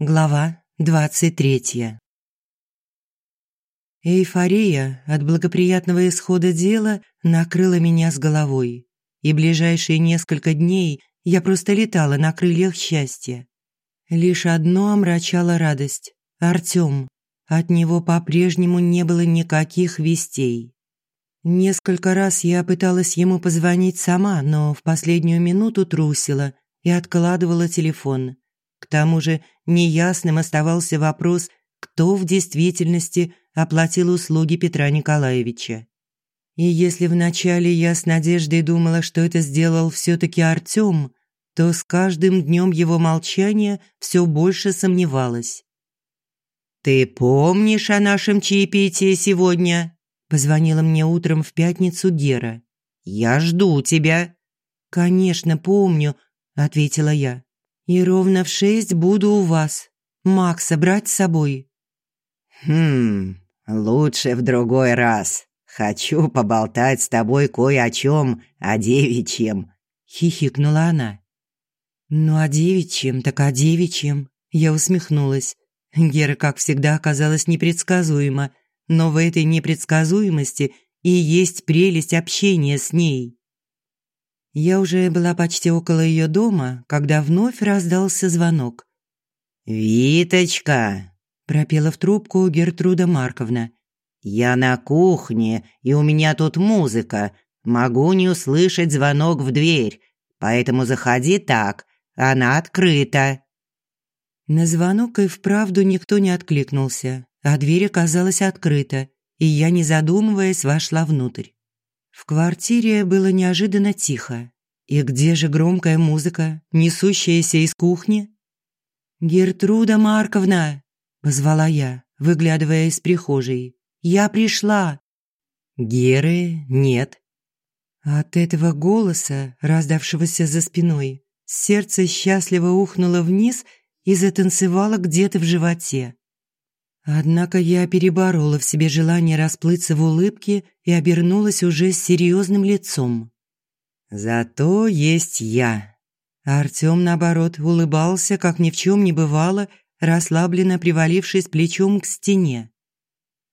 Глава двадцать третья. Эйфория от благоприятного исхода дела накрыла меня с головой, и ближайшие несколько дней я просто летала на крыльях счастья. Лишь одно омрачало радость – Артём. От него по-прежнему не было никаких вестей. Несколько раз я пыталась ему позвонить сама, но в последнюю минуту трусила и откладывала телефон. К тому же неясным оставался вопрос, кто в действительности оплатил услуги Петра Николаевича. И если вначале я с надеждой думала, что это сделал все-таки Артем, то с каждым днем его молчания все больше сомневалась. «Ты помнишь о нашем чаепитии сегодня?» Позвонила мне утром в пятницу Гера. «Я жду тебя». «Конечно, помню», – ответила я. «И ровно в шесть буду у вас. Макса брать с собой». «Хм, лучше в другой раз. Хочу поболтать с тобой кое о чем, о девичьем», – хихикнула она. «Ну, о девичьем, так о девичьем», – я усмехнулась. Гера, как всегда, оказалась непредсказуема, но в этой непредсказуемости и есть прелесть общения с ней. Я уже была почти около ее дома, когда вновь раздался звонок. «Виточка!» – пропела в трубку Гертруда Марковна. «Я на кухне, и у меня тут музыка. Могу не услышать звонок в дверь, поэтому заходи так, она открыта». На звонок и вправду никто не откликнулся, а дверь оказалась открыта, и я, не задумываясь, вошла внутрь. В квартире было неожиданно тихо. И где же громкая музыка, несущаяся из кухни? «Гертруда Марковна!» – позвала я, выглядывая из прихожей. «Я пришла!» Геры нет. От этого голоса, раздавшегося за спиной, сердце счастливо ухнуло вниз и затанцевало где-то в животе. Однако я переборола в себе желание расплыться в улыбке и обернулась уже с серьезным лицом. Зато есть я. Артём, наоборот, улыбался, как ни в чем не бывало, расслабленно привалившись плечом к стене.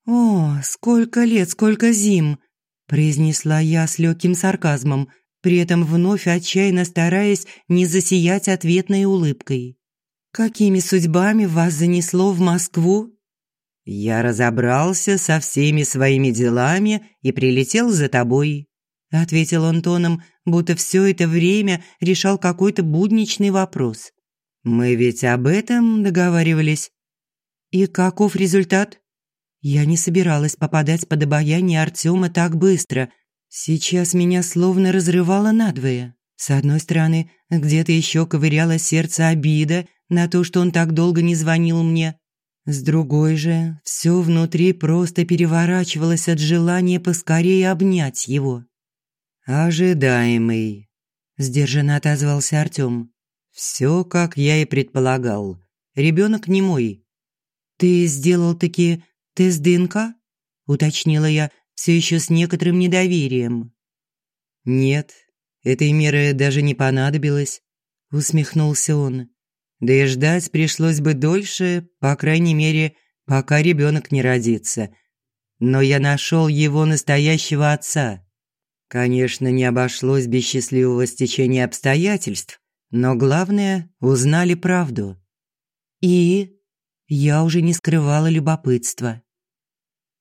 «О, сколько лет, сколько зим!» – произнесла я с легким сарказмом, при этом вновь отчаянно стараясь не засиять ответной улыбкой. «Какими судьбами вас занесло в Москву?» «Я разобрался со всеми своими делами и прилетел за тобой», – ответил он тоном, будто все это время решал какой-то будничный вопрос. «Мы ведь об этом договаривались». «И каков результат?» Я не собиралась попадать под обаяние Артема так быстро. Сейчас меня словно разрывало надвое. С одной стороны, где-то еще ковыряло сердце обида на то, что он так долго не звонил мне. С другой же, все внутри просто переворачивалось от желания поскорее обнять его. «Ожидаемый», – сдержанно отозвался Артём. «Все, как я и предполагал. Ребенок не мой». «Ты сделал таки тест ДНК?» – уточнила я все еще с некоторым недоверием. «Нет, этой меры даже не понадобилось», – усмехнулся он. Да и ждать пришлось бы дольше, по крайней мере, пока ребенок не родится. Но я нашел его настоящего отца. Конечно, не обошлось без счастливого стечения обстоятельств, но главное, узнали правду. И я уже не скрывала любопытства.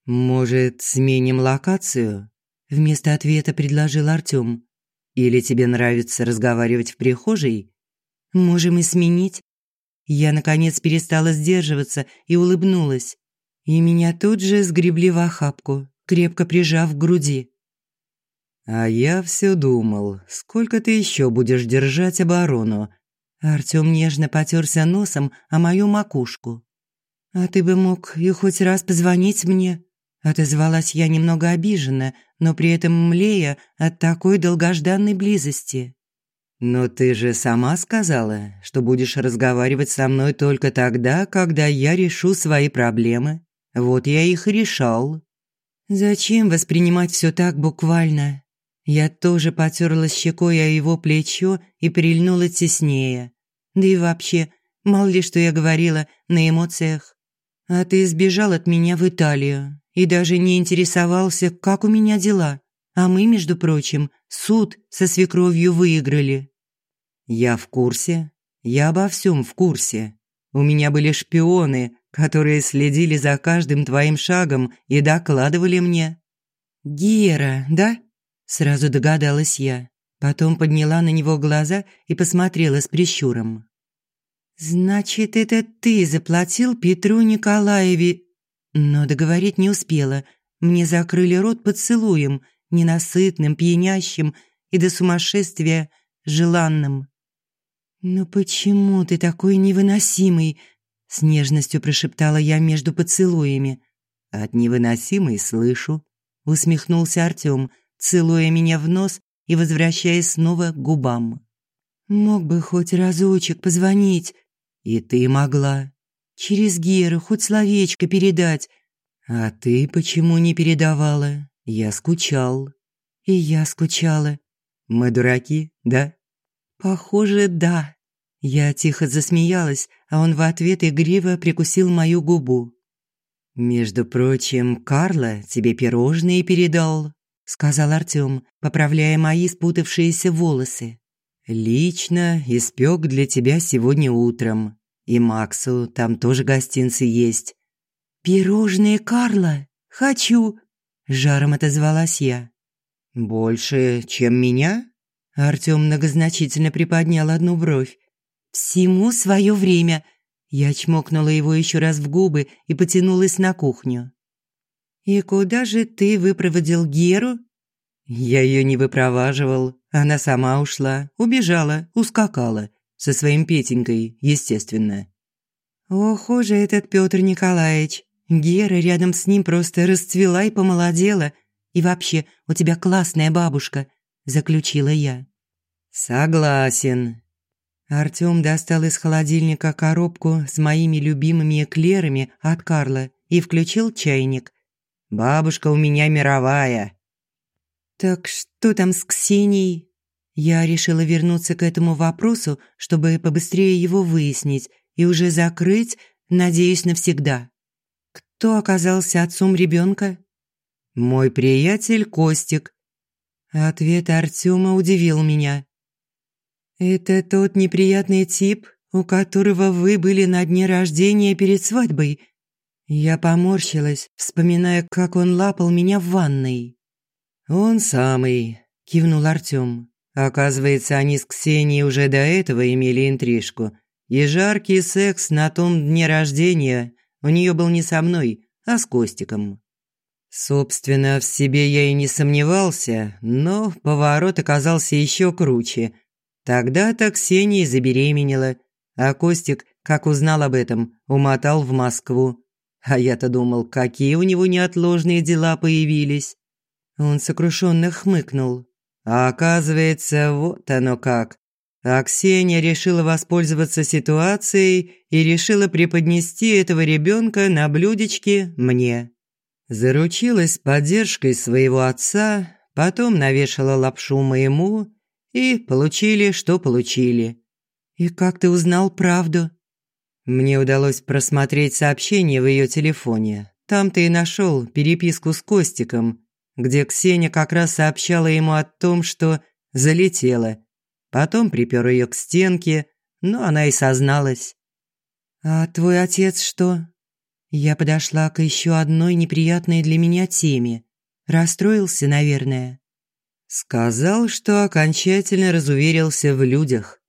«Может, сменим локацию?» Вместо ответа предложил Артём. «Или тебе нравится разговаривать в прихожей?» «Можем и сменить. Я, наконец, перестала сдерживаться и улыбнулась. И меня тут же сгребли в охапку, крепко прижав к груди. «А я все думал, сколько ты еще будешь держать оборону?» Артём нежно потерся носом о мою макушку. «А ты бы мог и хоть раз позвонить мне?» Отозвалась я немного обиженно, но при этом млея от такой долгожданной близости. «Но ты же сама сказала, что будешь разговаривать со мной только тогда, когда я решу свои проблемы. Вот я их решал». «Зачем воспринимать все так буквально?» Я тоже потерлась щекой о его плечо и прильнула теснее. Да и вообще, Мало ли, что я говорила на эмоциях. А ты сбежал от меня в Италию и даже не интересовался, как у меня дела. А мы, между прочим, суд со свекровью выиграли. Я в курсе. Я обо всем в курсе. У меня были шпионы, которые следили за каждым твоим шагом и докладывали мне. Гера, да? Сразу догадалась я. Потом подняла на него глаза и посмотрела с прищуром. «Значит, это ты заплатил Петру Николаеве...» Но договорить не успела. Мне закрыли рот поцелуем, ненасытным, пьянящим и до сумасшествия желанным. «Но почему ты такой невыносимый?» С нежностью прошептала я между поцелуями. «От невыносимой слышу», усмехнулся Артём, целуя меня в нос и возвращаясь снова к губам. «Мог бы хоть разочек позвонить». «И ты могла». «Через Геру хоть словечко передать». «А ты почему не передавала? Я скучал». «И я скучала». «Мы дураки, да?» «Похоже, да». Я тихо засмеялась, а он в ответ игриво прикусил мою губу. «Между прочим, Карла тебе пирожные передал», – сказал Артём, поправляя мои спутавшиеся волосы. «Лично испек для тебя сегодня утром. И Максу там тоже гостинцы есть». «Пирожные Карла? Хочу!» – жаром отозвалась я. «Больше, чем меня?» Артём многозначительно приподнял одну бровь. «Всему свое время», я чмокнула его еще раз в губы и потянулась на кухню. «И куда же ты выпроводил Геру?» «Я ее не выпроваживал. Она сама ушла, убежала, ускакала. Со своим Петенькой, естественно». «Ох уж этот Петр Николаевич. Гера рядом с ним просто расцвела и помолодела. И вообще, у тебя классная бабушка», – заключила я. «Согласен», Артём достал из холодильника коробку с моими любимыми эклерами от Карла и включил чайник. «Бабушка у меня мировая». «Так что там с Ксенией?» Я решила вернуться к этому вопросу, чтобы побыстрее его выяснить и уже закрыть, надеюсь, навсегда. Кто оказался отцом ребенка? «Мой приятель Костик». Ответ Артёма удивил меня. «Это тот неприятный тип, у которого вы были на дне рождения перед свадьбой?» Я поморщилась, вспоминая, как он лапал меня в ванной. «Он самый», – кивнул Артём. Оказывается, они с Ксенией уже до этого имели интрижку. И жаркий секс на том дне рождения у нее был не со мной, а с Костиком. Собственно, в себе я и не сомневался, но поворот оказался еще круче – Тогда-то Ксения забеременела, а Костик, как узнал об этом, умотал в Москву. А я-то думал, какие у него неотложные дела появились. Он сокрушенно хмыкнул. А оказывается, вот оно как. А Ксения решила воспользоваться ситуацией и решила преподнести этого ребенка на блюдечке мне. Заручилась поддержкой своего отца, потом навешала лапшу моему и получили, что получили. И как ты узнал правду? Мне удалось просмотреть сообщение в ее телефоне. Там ты и нашел переписку с Костиком, где Ксения как раз сообщала ему о том, что залетела. Потом припер ее к стенке, но она и созналась. «А твой отец что?» Я подошла к еще одной неприятной для меня теме. Расстроился, наверное. Сказал, что окончательно разуверился в людях.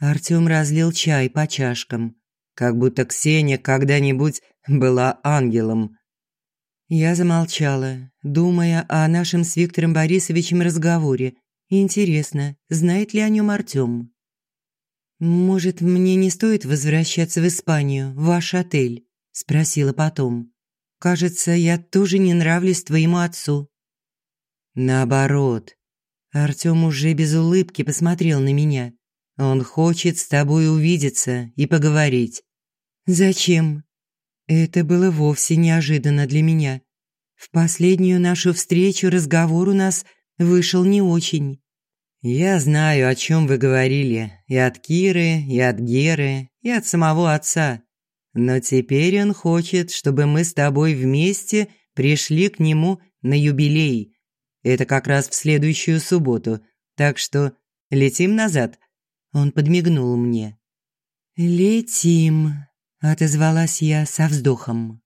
Артём разлил чай по чашкам, как будто Ксения когда-нибудь была ангелом. Я замолчала, думая о нашем с Виктором Борисовичем разговоре. Интересно, знает ли о нем Артём? «Может, мне не стоит возвращаться в Испанию, в ваш отель?» – спросила потом. «Кажется, я тоже не нравлюсь твоему отцу». «Наоборот, Артём уже без улыбки посмотрел на меня. Он хочет с тобой увидеться и поговорить. Зачем? Это было вовсе неожиданно для меня. В последнюю нашу встречу разговор у нас вышел не очень. «Я знаю, о чем вы говорили, и от Киры, и от Геры, и от самого отца. Но теперь он хочет, чтобы мы с тобой вместе пришли к нему на юбилей. Это как раз в следующую субботу, так что летим назад». Он подмигнул мне. «Летим», – отозвалась я со вздохом.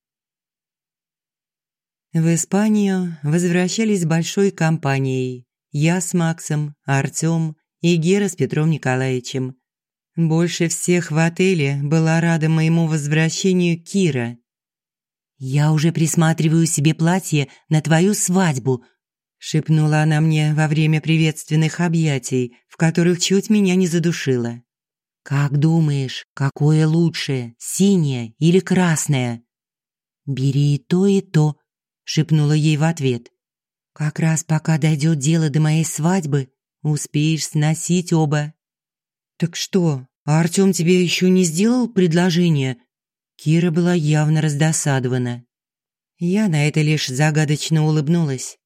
В Испанию возвращались большой компанией. Я с Максом, Артём и Гера с Петром Николаевичем. Больше всех в отеле была рада моему возвращению Кира. «Я уже присматриваю себе платье на твою свадьбу», – шепнула она мне во время приветственных объятий, в которых чуть меня не задушила. «Как думаешь, какое лучше, синее или красное?» «Бери и то, и то», – шепнула ей в ответ. Как раз пока дойдет дело до моей свадьбы, успеешь сносить оба. Так что, а Артём тебе еще не сделал предложение? Кира была явно раздосадована. Я на это лишь загадочно улыбнулась.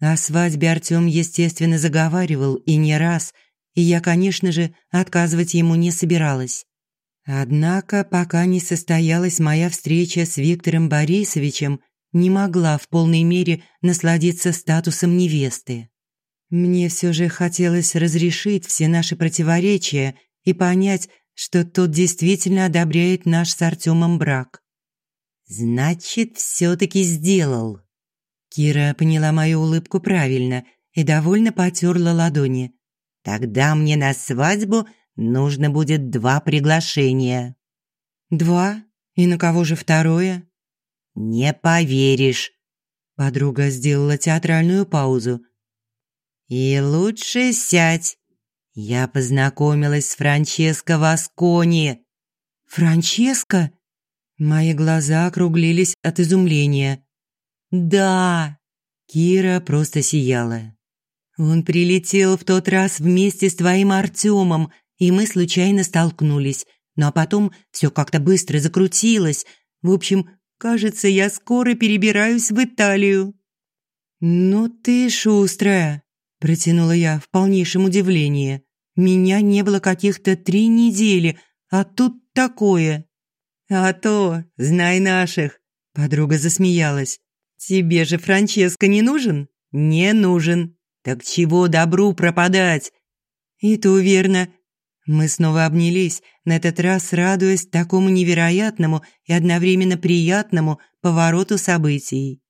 О свадьбе Артём, естественно, заговаривал и не раз, и я, конечно же, отказывать ему не собиралась. Однако, пока не состоялась моя встреча с Виктором Борисовичем, не могла в полной мере насладиться статусом невесты. Мне все же хотелось разрешить все наши противоречия и понять, что тот действительно одобряет наш с Артемом брак. «Значит, все-таки сделал». Кира поняла мою улыбку правильно и довольно потерла ладони. «Тогда мне на свадьбу нужно будет два приглашения». «Два? И на кого же второе?» «Не поверишь!» Подруга сделала театральную паузу. «И лучше сядь. Я познакомилась с Франческо Васкони». «Франческо?» Мои глаза округлились от изумления. «Да!» Кира просто сияла. «Он прилетел в тот раз вместе с твоим Артемом, и мы случайно столкнулись. Ну а потом все как-то быстро закрутилось. В общем, Кажется, я скоро перебираюсь в Италию». «Ну ты шустрая», – протянула я в полнейшем удивлении. «Меня не было каких-то три недели, а тут такое». «А то, знай наших», – подруга засмеялась. «Тебе же Франческо не нужен?» «Не нужен. Так чего добру пропадать?» «И то верно. Мы снова обнялись, на этот раз радуясь такому невероятному и одновременно приятному повороту событий.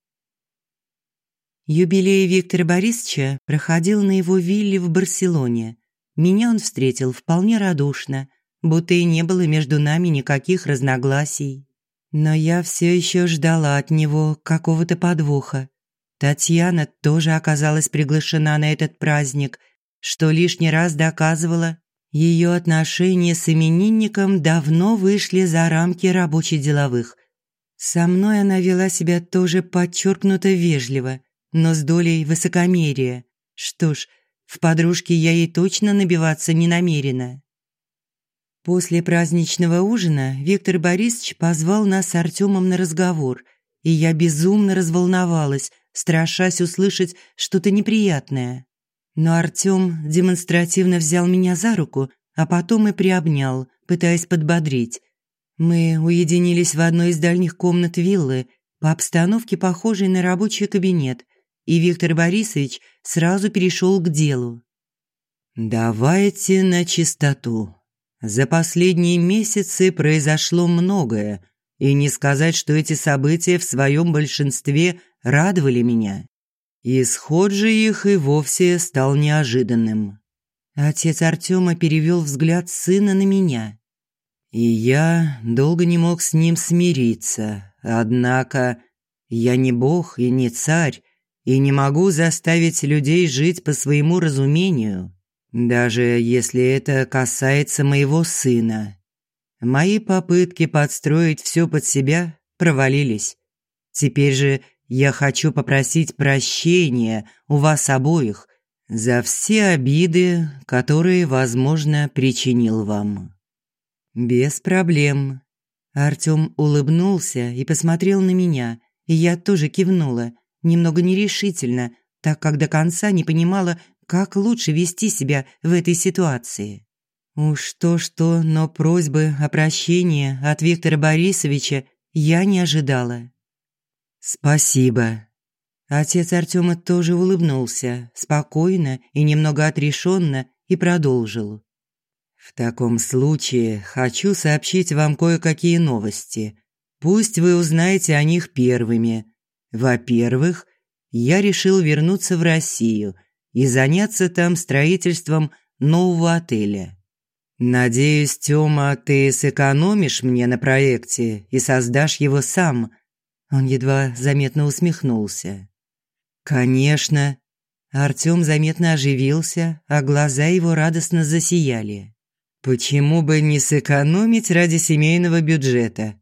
Юбилей Виктора Борисовича проходил на его вилле в Барселоне. Меня он встретил вполне радушно, будто и не было между нами никаких разногласий. Но я все еще ждала от него какого-то подвоха. Татьяна тоже оказалась приглашена на этот праздник, что лишний раз доказывало, ее отношения с именинником давно вышли за рамки рабоче-деловых. Со мной она вела себя тоже подчеркнуто вежливо, но с долей высокомерия. Что ж, в подружке я ей точно набиваться не намерена. После праздничного ужина Виктор Борисович позвал нас с Артемом на разговор, и я безумно разволновалась, страшась услышать что-то неприятное. Но Артём демонстративно взял меня за руку, а потом и приобнял, пытаясь подбодрить. Мы уединились в одной из дальних комнат виллы, по обстановке похожей на рабочий кабинет, и Виктор Борисович сразу перешел к делу. «Давайте на чистоту. За последние месяцы произошло многое, и не сказать, что эти события в своем большинстве радовали меня. Исход же их и вовсе стал неожиданным. Отец Артема перевел взгляд сына на меня. И я долго не мог с ним смириться. Однако я не бог и не царь, и не могу заставить людей жить по своему разумению, даже если это касается моего сына. Мои попытки подстроить все под себя провалились. Теперь же я хочу попросить прощения у вас обоих за все обиды, которые, возможно, причинил вам». «Без проблем». Артём улыбнулся и посмотрел на меня, и я тоже кивнула, немного нерешительно, так как до конца не понимала, как лучше вести себя в этой ситуации. Уж то-что, но просьбы о прощении от Виктора Борисовича я не ожидала. «Спасибо». Отец Артема тоже улыбнулся, спокойно и немного отрешенно, и продолжил. «В таком случае хочу сообщить вам кое-какие новости. Пусть вы узнаете о них первыми. Во-первых, я решил вернуться в Россию и заняться там строительством нового отеля. Надеюсь, Тёма, ты сэкономишь мне на проекте и создашь его сам. Он едва заметно усмехнулся. Конечно. Артём заметно оживился, а глаза его радостно засияли. Почему бы не сэкономить ради семейного бюджета?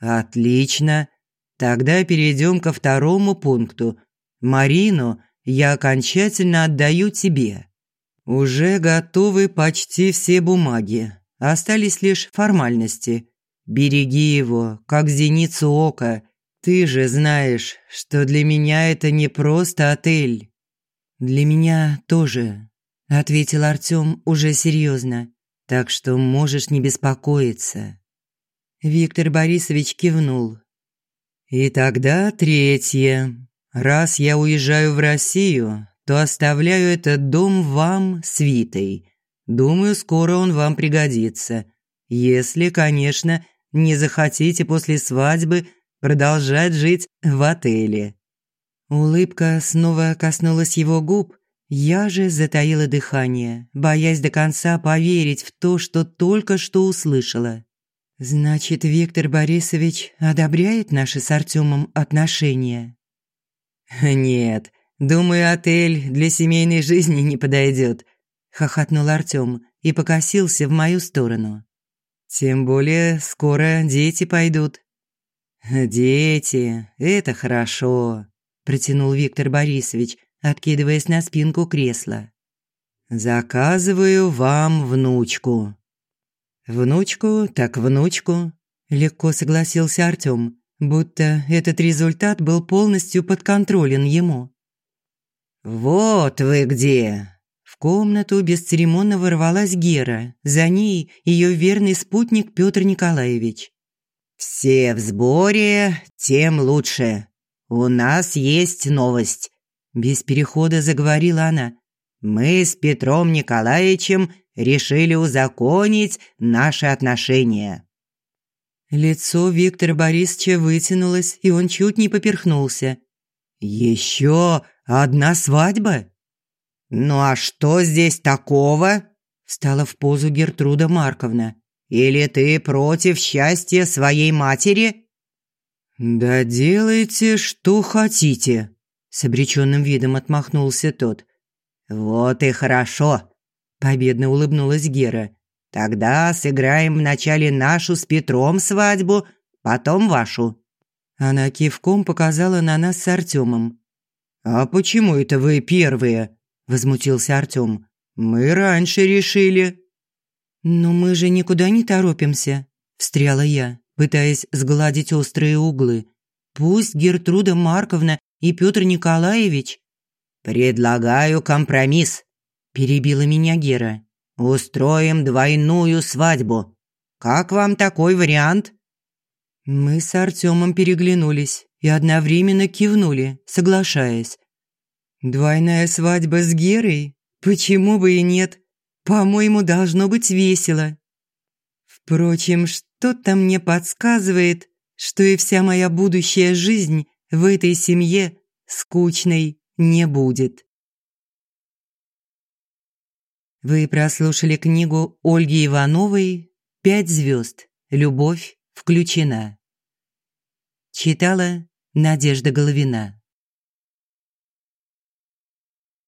Отлично. Тогда перейдем ко второму пункту. Марину я окончательно отдаю тебе. Уже готовы почти все бумаги. Остались лишь формальности. Береги его, как зеницу ока. Ты же знаешь, что для меня это не просто отель. Для меня тоже, ответил Артём уже серьезно. Так что можешь не беспокоиться. Виктор Борисович кивнул. И тогда третье. Раз я уезжаю в Россию, то оставляю этот дом вам с Витой. Думаю, скоро он вам пригодится. Если, конечно, не захотите после свадьбы продолжать жить в отеле». Улыбка снова коснулась его губ. Я же затаила дыхание, боясь до конца поверить в то, что только что услышала. «Значит, Виктор Борисович одобряет наши с Артемом отношения?» «Нет, Думаю, отель для семейной жизни не подойдет», – хохотнул Артём и покосился в мою сторону. «Тем более скоро дети пойдут». «Дети, это хорошо», – протянул Виктор Борисович, откидываясь на спинку кресла. «Заказываю вам внучку». «Внучку, так внучку», – легко согласился Артём, будто этот результат был полностью подконтролен ему. «Вот вы где!» В комнату бесцеремонно ворвалась Гера, за ней ее верный спутник Петр Николаевич. «Все в сборе, тем лучше. У нас есть новость», – без перехода заговорила она. «Мы с Петром Николаевичем решили узаконить наши отношения». Лицо Виктора Борисовича вытянулось, и он чуть не поперхнулся. «Еще Одна свадьба? Ну а что здесь такого? Стала в позу Гертруда Марковна. Или ты против счастья своей матери? Да делайте, что хотите, с обреченным видом отмахнулся тот. Вот и хорошо, победно улыбнулась Гера. Тогда сыграем вначале нашу с Петром свадьбу, потом вашу. Она кивком показала на нас с Артемом. «А почему это вы первые?» – возмутился Артём. «Мы раньше решили». «Но мы же никуда не торопимся», – встряла я, пытаясь сгладить острые углы. «Пусть Гертруда Марковна и Пётр Николаевич...» «Предлагаю компромисс», – перебила меня Гера. «Устроим двойную свадьбу. Как вам такой вариант?» Мы с Артёмом переглянулись и одновременно кивнули, соглашаясь. «Двойная свадьба с Герой? Почему бы и нет? По-моему, должно быть весело». Впрочем, что-то мне подсказывает, что и вся моя будущая жизнь в этой семье скучной не будет. Вы прослушали книгу Ольги Ивановой «Пять звезд. Любовь включена». Читала Надежда Головина